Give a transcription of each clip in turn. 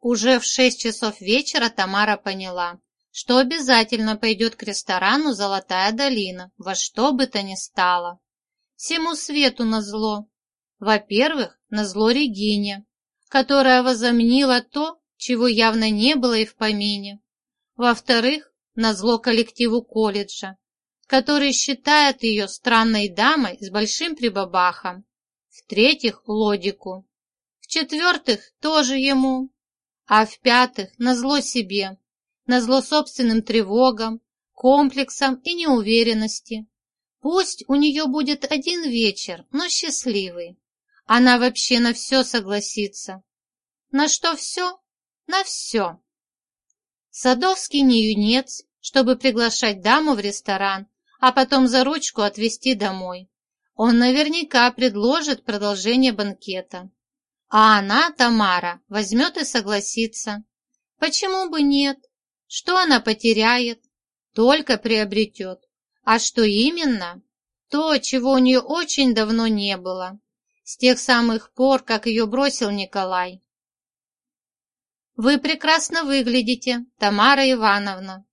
Уже в шесть часов вечера Тамара поняла, что обязательно пойдет к ресторану «Золотая долина» во что бы то ни стало. Всему свету назло. Во-первых, назло Регине, которая возомнила то, чего явно не было и в помине. Во-вторых, назло коллективу колледжа, который считает ее странной дамой с большим прибабахом. В-третьих, Лодику. В-четвертых, тоже ему. А в-пятых, назло себе, назло собственным тревогам, комплексам и неуверенности. Пусть у нее будет один вечер, но счастливый. Она вообще на все согласится. На что все? На все. Садовский не юнец, чтобы приглашать даму в ресторан, а потом за ручку отвезти домой. Он наверняка предложит продолжение банкета. А она, Тамара, возьмет и согласится. Почему бы нет? Что она потеряет? Только приобретет. А что именно? То, чего у нее очень давно не было. С тех самых пор, как ее бросил Николай. «Вы прекрасно выглядите, Тамара Ивановна»,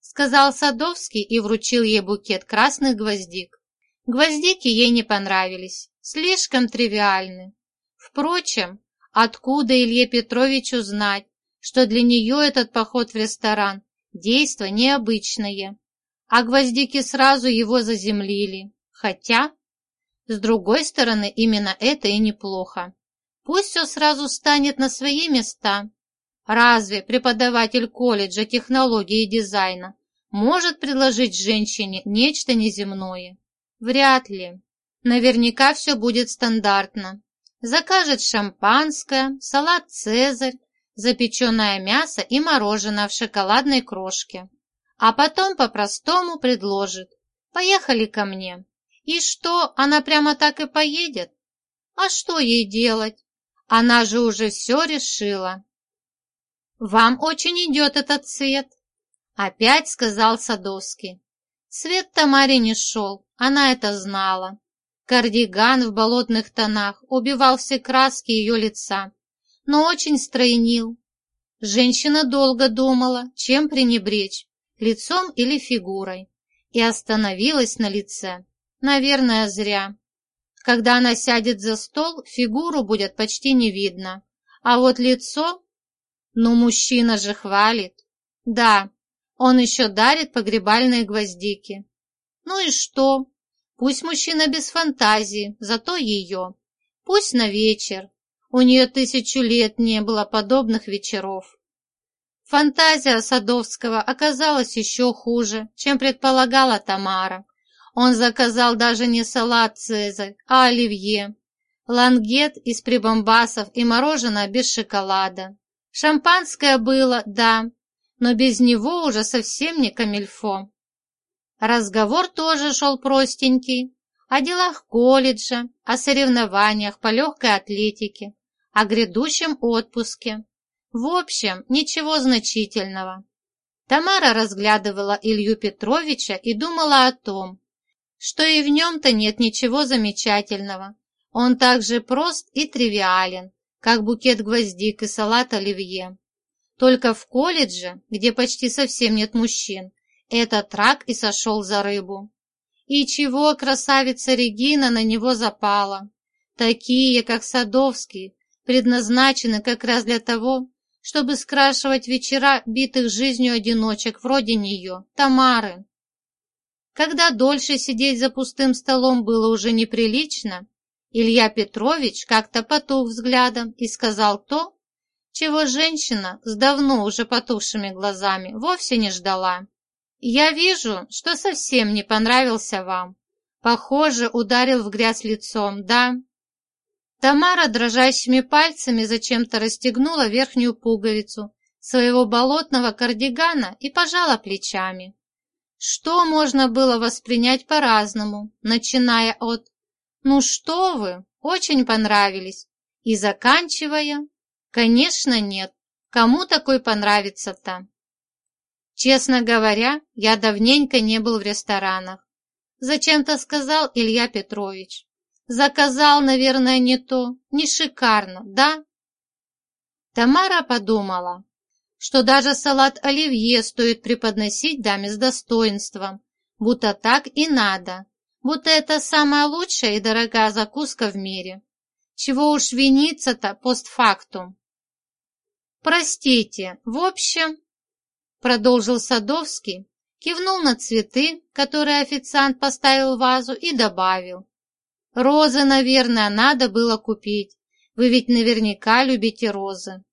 сказал Садовский и вручил ей букет красных гвоздик. Гвоздики ей не понравились, слишком тривиальны. Впрочем, откуда Илье Петровичу знать, что для нее этот поход в ресторан – действо необычное, а гвоздики сразу его заземлили. Хотя, с другой стороны, именно это и неплохо. Пусть все сразу станет на свои места. Разве преподаватель колледжа технологии и дизайна может предложить женщине нечто неземное? Вряд ли. Наверняка все будет стандартно. Закажет шампанское, салат «Цезарь», запеченное мясо и мороженое в шоколадной крошке. А потом по-простому предложит. Поехали ко мне. И что, она прямо так и поедет? А что ей делать? Она же уже все решила. «Вам очень идет этот цвет», — опять сказал Садовский. Цвет Тамаре не шел, она это знала. Кардиган в болотных тонах убивал все краски ее лица, но очень стройнил. Женщина долго думала, чем пренебречь, лицом или фигурой, и остановилась на лице. Наверное, зря. Когда она сядет за стол, фигуру будет почти не видно, а вот лицо... Ну, мужчина же хвалит. Да, он еще дарит погребальные гвоздики. Ну и что? Пусть мужчина без фантазии, зато ее. Пусть на вечер. У нее тысячу лет не было подобных вечеров. Фантазия Садовского оказалась еще хуже, чем предполагала Тамара. Он заказал даже не салат «Цезарь», а оливье. Лангет из прибамбасов и мороженое без шоколада. Шампанское было, да, но без него уже совсем не камильфо. Разговор тоже шел простенький, о делах колледжа, о соревнованиях по легкой атлетике, о грядущем отпуске. В общем, ничего значительного. Тамара разглядывала Илью Петровича и думала о том, что и в нем-то нет ничего замечательного. Он так же прост и тривиален, как букет гвоздик и салат оливье. Только в колледже, где почти совсем нет мужчин, этот рак и сошел за рыбу. И чего красавица Регина на него запала? Такие, как Садовский, предназначены как раз для того, чтобы скрашивать вечера битых жизнью одиночек вроде нее, Тамары. Когда дольше сидеть за пустым столом было уже неприлично, Илья Петрович как-то потух взглядом и сказал то, чего женщина с давно уже потухшими глазами вовсе не ждала. «Я вижу, что совсем не понравился вам. Похоже, ударил в грязь лицом, да?» Тамара дрожащими пальцами зачем-то расстегнула верхнюю пуговицу своего болотного кардигана и пожала плечами. Что можно было воспринять по-разному, начиная от «Ну что вы, очень понравились» и заканчивая «Конечно нет, кому такой понравится-то?» Честно говоря, я давненько не был в ресторанах. Зачем-то сказал Илья Петрович. Заказал, наверное, не то, не шикарно, да? Тамара подумала, что даже салат оливье стоит преподносить даме с достоинством, будто так и надо, будто это самая лучшая и дорогая закуска в мире. Чего уж виниться-то постфактум. «Простите, в общем...» Продолжил Садовский, кивнул на цветы, которые официант поставил в вазу, и добавил. «Розы, наверное, надо было купить. Вы ведь наверняка любите розы».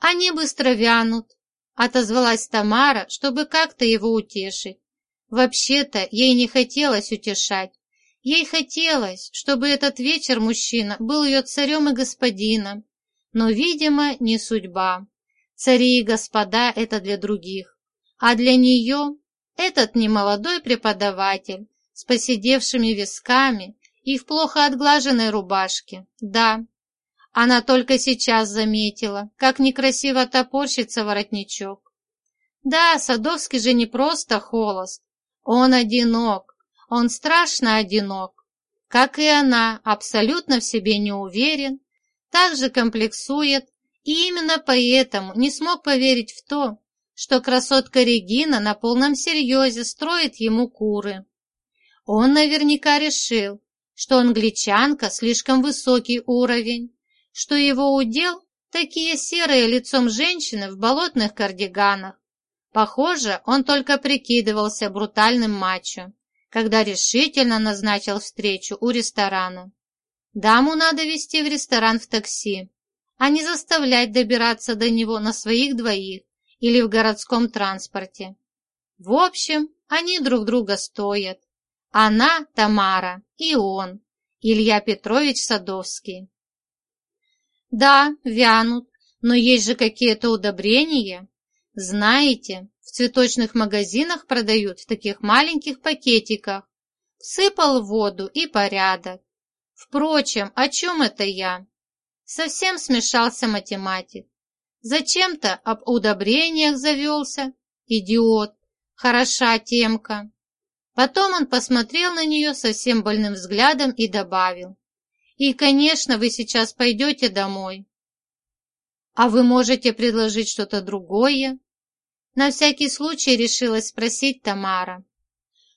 «Они быстро вянут», — отозвалась Тамара, чтобы как-то его утешить. Вообще-то ей не хотелось утешать. Ей хотелось, чтобы этот вечер мужчина был ее царем и господином, но, видимо, не судьба. Цари и господа – это для других, а для нее этот немолодой преподаватель с посидевшими висками и в плохо отглаженной рубашке. Да, она только сейчас заметила, как некрасиво топорщится воротничок. Да, Садовский же не просто холост, он одинок, он страшно одинок. Как и она, абсолютно в себе не уверен, также комплексует и именно поэтому не смог поверить в то, что красотка Регина на полном серьезе строит ему куры. Он наверняка решил, что англичанка слишком высокий уровень, что его удел такие серые лицом женщины в болотных кардиганах. Похоже, он только прикидывался брутальным мачо, когда решительно назначил встречу у ресторана. Даму надо везти в ресторан в такси, а не заставлять добираться до него на своих двоих или в городском транспорте. В общем, они друг друга стоят. Она, Тамара, и он, Илья Петрович Садовский. Да, вянут, но есть же какие-то удобрения. Знаете, в цветочных магазинах продают в таких маленьких пакетиках. Сыпал в воду и порядок. Впрочем, о чем это я? Совсем смешался математик. Зачем-то об удобрениях завелся. Идиот. Хороша темка. Потом он посмотрел на нее совсем больным взглядом и добавил. И, конечно, вы сейчас пойдете домой. А вы можете предложить что-то другое? На всякий случай решилась спросить Тамара.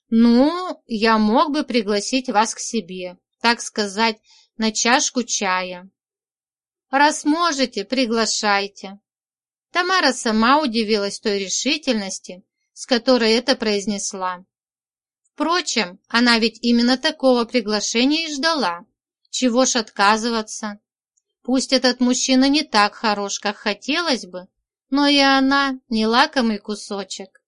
Ну, я мог бы пригласить вас к себе так сказать, на чашку чая. Раз можете, приглашайте. Тамара сама удивилась той решительности, с которой это произнесла. Впрочем, она ведь именно такого приглашения и ждала. Чего ж отказываться? Пусть этот мужчина не так хорош, как хотелось бы, но и она не лакомый кусочек.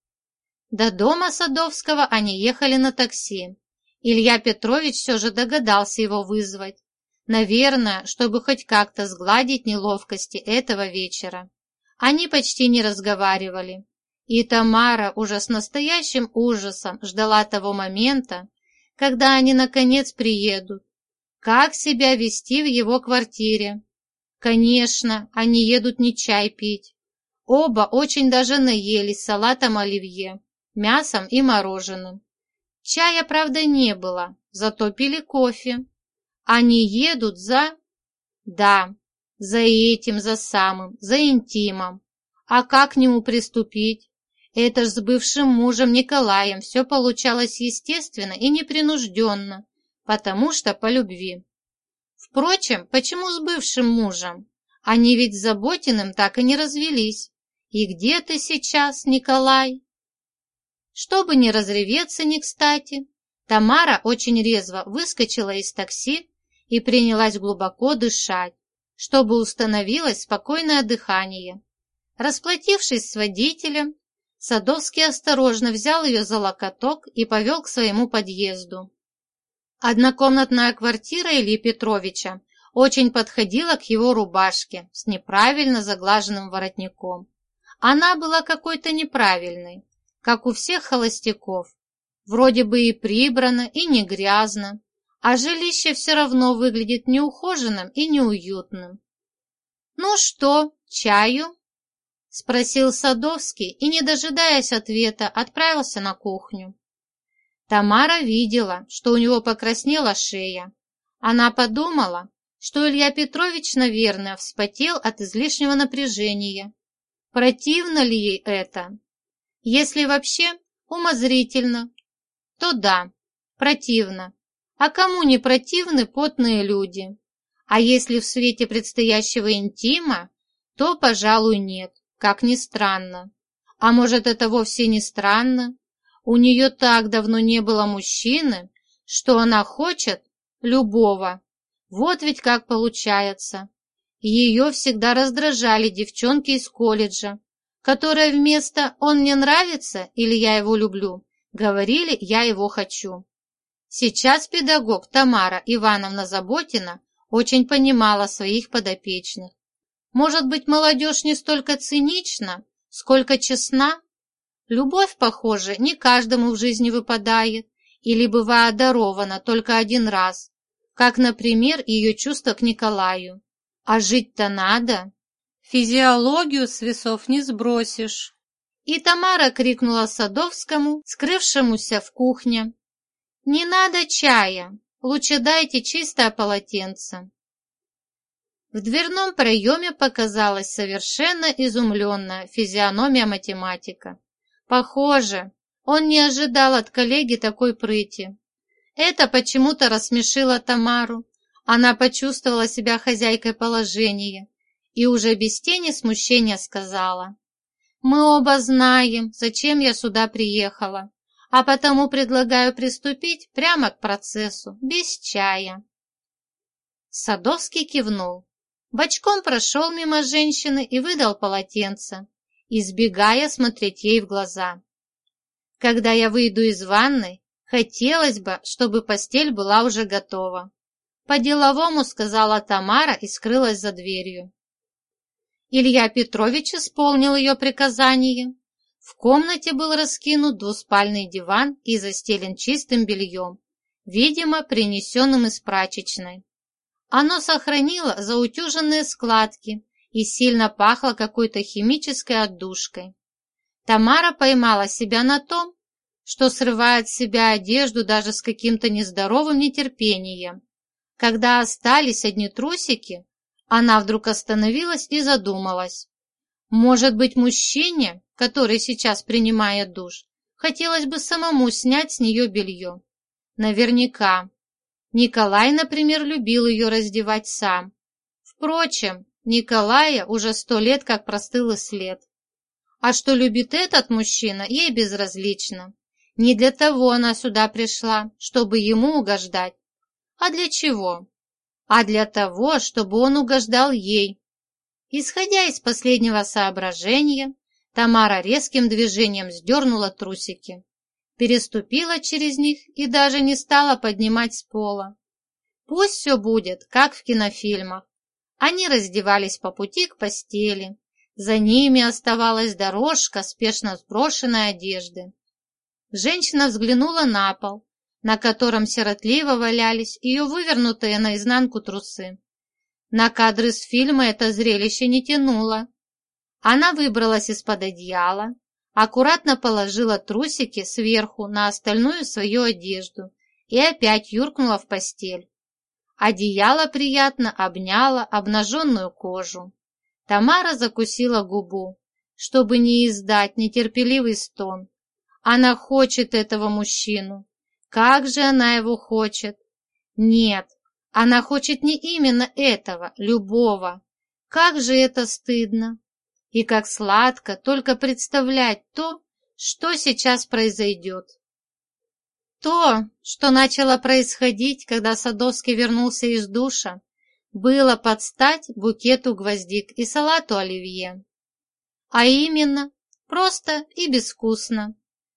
До дома Садовского они ехали на такси. Илья Петрович все же догадался его вызвать. Наверное, чтобы хоть как-то сгладить неловкости этого вечера. Они почти не разговаривали. И Тамара уже с настоящим ужасом ждала того момента, когда они наконец приедут. Как себя вести в его квартире? Конечно, они едут не чай пить. Оба очень даже наелись салатом оливье, мясом и мороженым. Чая, правда, не было, зато пили кофе. Они едут за... Да, за этим, за самым, за интимом. А как к нему приступить? Это ж с бывшим мужем Николаем все получалось естественно и непринужденно, потому что по любви. Впрочем, почему с бывшим мужем? Они ведь с Заботиным так и не развелись. И где ты сейчас, Николай? Чтобы не разреветься не кстати, Тамара очень резво выскочила из такси и принялась глубоко дышать, чтобы установилось спокойное дыхание. Расплатившись с водителем, Садовский осторожно взял ее за локоток и повел к своему подъезду. Однокомнатная квартира Ильи Петровича очень подходила к его рубашке с неправильно заглаженным воротником. Она была какой-то неправильной, как у всех холостяков. Вроде бы и прибрано, и не грязно, а жилище все равно выглядит неухоженным и неуютным. «Ну что, чаю?» — спросил Садовский и, не дожидаясь ответа, отправился на кухню. Тамара видела, что у него покраснела шея. Она подумала, что Илья Петрович, наверное, вспотел от излишнего напряжения. Противно ли ей это? Если вообще умозрительно, то да, противно. А кому не противны потные люди? А если в свете предстоящего интима, то, пожалуй, нет, как ни странно. А может, это вовсе не странно? У нее так давно не было мужчины, что она хочет любого. Вот ведь как получается. Ее всегда раздражали девчонки из колледжа, которые вместо «он мне нравится» или «я его люблю» говорили «я его хочу». Сейчас педагог Тамара Ивановна Заботина очень понимала своих подопечных. Может быть, молодежь не столько цинична, сколько честна? Любовь, похоже, не каждому в жизни выпадает или бывает дарована только один раз, как, например, ее чувство к Николаю. А жить-то надо. Физиологию с весов не сбросишь. И Тамара крикнула Садовскому, скрывшемуся в кухне. «Не надо чая, лучше дайте чистое полотенце». В дверном проеме показалась совершенно изумленная физиономия математика. Похоже, он не ожидал от коллеги такой прыти. Это почему-то рассмешило Тамару. Она почувствовала себя хозяйкой положения и уже без тени смущения сказала. «Мы оба знаем, зачем я сюда приехала, а потому предлагаю приступить прямо к процессу, без чая». Садовский кивнул. Бочком прошел мимо женщины и выдал полотенце, избегая смотреть ей в глаза. Когда я выйду из ванной, хотелось бы, чтобы постель была уже готова. По-деловому сказала Тамара и скрылась за дверью. Илья Петрович исполнил ее приказание. В комнате был раскинут двуспальный диван и застелен чистым бельем, видимо, принесенным из прачечной. Оно сохранило заутюженные складки и сильно пахло какой-то химической отдушкой. Тамара поймала себя на том, что срывает с себя одежду даже с каким-то нездоровым нетерпением. Когда остались одни трусики, она вдруг остановилась и задумалась. Может быть, мужчине, который сейчас принимает душ, хотелось бы самому снять с нее белье. Наверняка. Николай, например, любил ее раздевать сам. Впрочем, Николая уже сто лет как простыл и след. А что любит этот мужчина, ей безразлично. Не для того она сюда пришла, чтобы ему угождать. А для чего? А для того, чтобы он угождал ей. Исходя из последнего соображения, Тамара резким движением сдернула трусики переступила через них и даже не стала поднимать с пола. Пусть все будет, как в кинофильмах. Они раздевались по пути к постели. За ними оставалась дорожка спешно сброшенной одежды. Женщина взглянула на пол, на котором сиротливо валялись ее вывернутые наизнанку трусы. На кадры с фильма это зрелище не тянуло. Она выбралась из-под одеяла, аккуратно положила трусики сверху на остальную свою одежду и опять юркнула в постель. Одеяло приятно обняло обнаженную кожу. Тамара закусила губу, чтобы не издать нетерпеливый стон. Она хочет этого мужчину. Как же она его хочет? Нет, она хочет не именно этого, любого. Как же это стыдно! И как сладко только представлять то, что сейчас произойдет. То, что начало происходить, когда Садовский вернулся из душа, было под стать букету гвоздик и салату оливье. А именно, просто и безвкусно.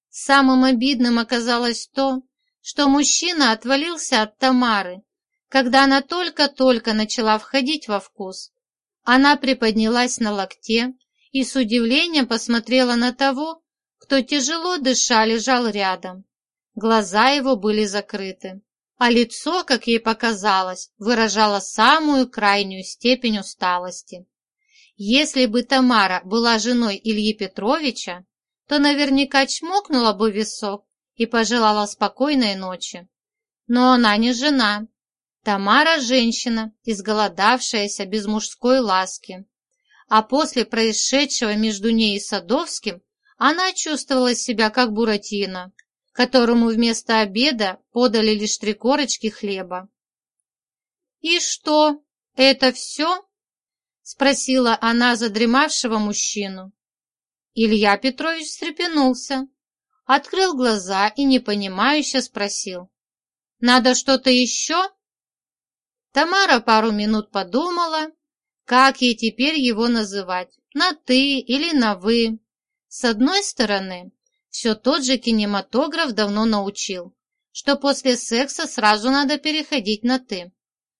Самым обидным оказалось то, что мужчина отвалился от Тамары, когда она только-только начала входить во вкус. Она приподнялась на локте и с удивлением посмотрела на того, кто тяжело дыша лежал рядом. Глаза его были закрыты, а лицо, как ей показалось, выражало самую крайнюю степень усталости. Если бы Тамара была женой Ильи Петровича, то наверняка чмокнула бы висок и пожелала спокойной ночи. Но она не жена. Тамара – женщина, изголодавшаяся без мужской ласки. А после происшедшего между ней и Садовским она чувствовала себя как Буратино, которому вместо обеда подали лишь три корочки хлеба. «И что, это все?» — спросила она задремавшего мужчину. Илья Петрович встрепенулся, открыл глаза и непонимающе спросил. «Надо что-то еще?» Тамара пару минут подумала, как ей теперь его называть, на «ты» или на «вы». С одной стороны, все тот же кинематограф давно научил, что после секса сразу надо переходить на «ты».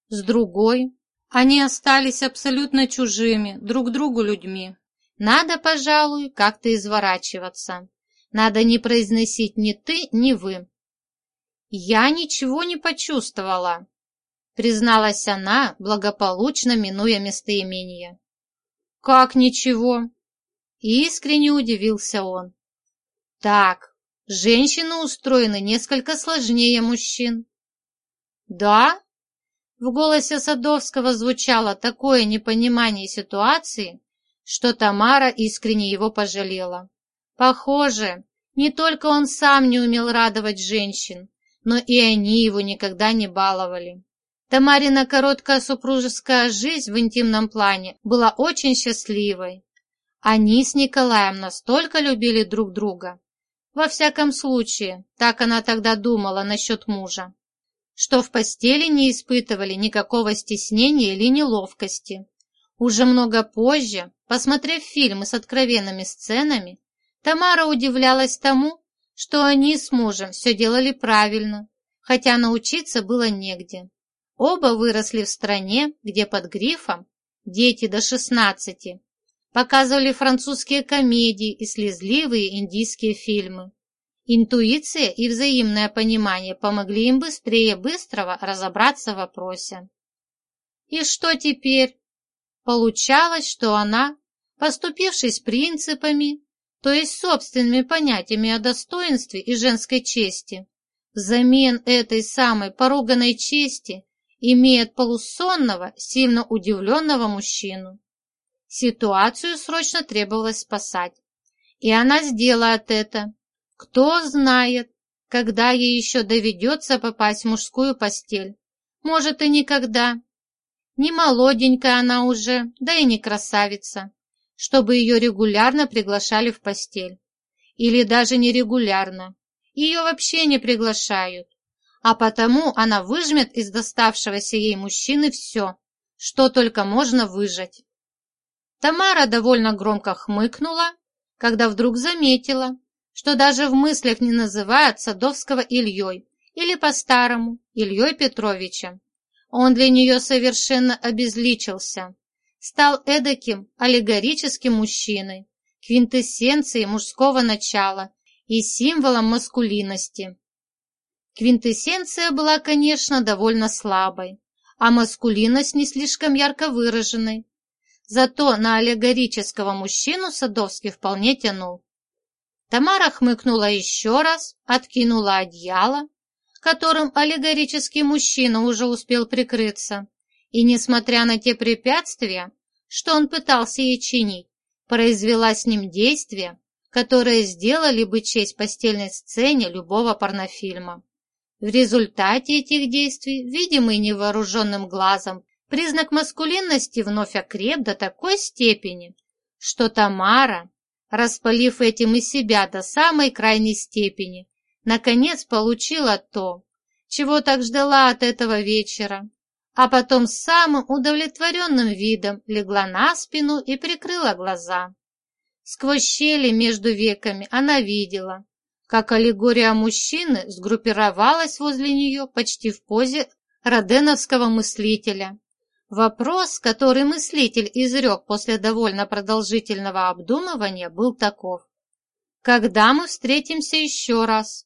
С другой, они остались абсолютно чужими друг другу людьми. Надо, пожалуй, как-то изворачиваться. Надо не произносить ни «ты», ни «вы». Я ничего не почувствовала, призналась она, благополучно минуя местоимение. «Как ничего?» Искренне удивился он. «Так, женщины устроены несколько сложнее мужчин». «Да?» В голосе Садовского звучало такое непонимание ситуации, что Тамара искренне его пожалела. Похоже, не только он сам не умел радовать женщин, но и они его никогда не баловали. Тамарина короткая супружеская жизнь в интимном плане была очень счастливой. Они с Николаем настолько любили друг друга. Во всяком случае, так она тогда думала насчет мужа, что в постели не испытывали никакого стеснения или неловкости. Уже много позже, посмотрев фильмы с откровенными сценами, Тамара удивлялась тому, что они с мужем все делали правильно, хотя научиться было негде. Оба выросли в стране, где под грифом «Дети до 16» показывали французские комедии и слезливые индийские фильмы. Интуиция и взаимное понимание помогли им быстрее быстрого разобраться в вопросе. И что теперь? Получалось, что она, поступившись принципами, то есть собственными понятиями о достоинстве и женской чести, взамен этой самой поруганной чести имеет полусонного, сильно удивленного мужчину. Ситуацию срочно требовалось спасать. И она сделает это. Кто знает, когда ей еще доведется попасть в мужскую постель. Может, и никогда. Не молоденькая она уже, да и не красавица, чтобы ее регулярно приглашали в постель. Или даже не регулярно. Ее вообще не приглашают а потому она выжмет из доставшегося ей мужчины все, что только можно выжать. Тамара довольно громко хмыкнула, когда вдруг заметила, что даже в мыслях не называют Садовского Ильей или по-старому Ильей Петровичем. Он для нее совершенно обезличился, стал эдаким аллегорическим мужчиной, квинтэссенцией мужского начала и символом маскулинности. Квинтэссенция была, конечно, довольно слабой, а маскулинность не слишком ярко выраженной. Зато на аллегорического мужчину Садовский вполне тянул. Тамара хмыкнула еще раз, откинула одеяло, которым аллегорический мужчина уже успел прикрыться, и, несмотря на те препятствия, что он пытался ей чинить, произвела с ним действия, которые сделали бы честь постельной сцене любого порнофильма. В результате этих действий, видимый невооруженным глазом, признак маскулинности вновь окреп до такой степени, что Тамара, распалив этим и себя до самой крайней степени, наконец получила то, чего так ждала от этого вечера, а потом с самым удовлетворенным видом легла на спину и прикрыла глаза. Сквозь щели между веками она видела, как аллегория мужчины сгруппировалась возле нее почти в позе роденовского мыслителя. Вопрос, который мыслитель изрек после довольно продолжительного обдумывания, был таков. «Когда мы встретимся еще раз?»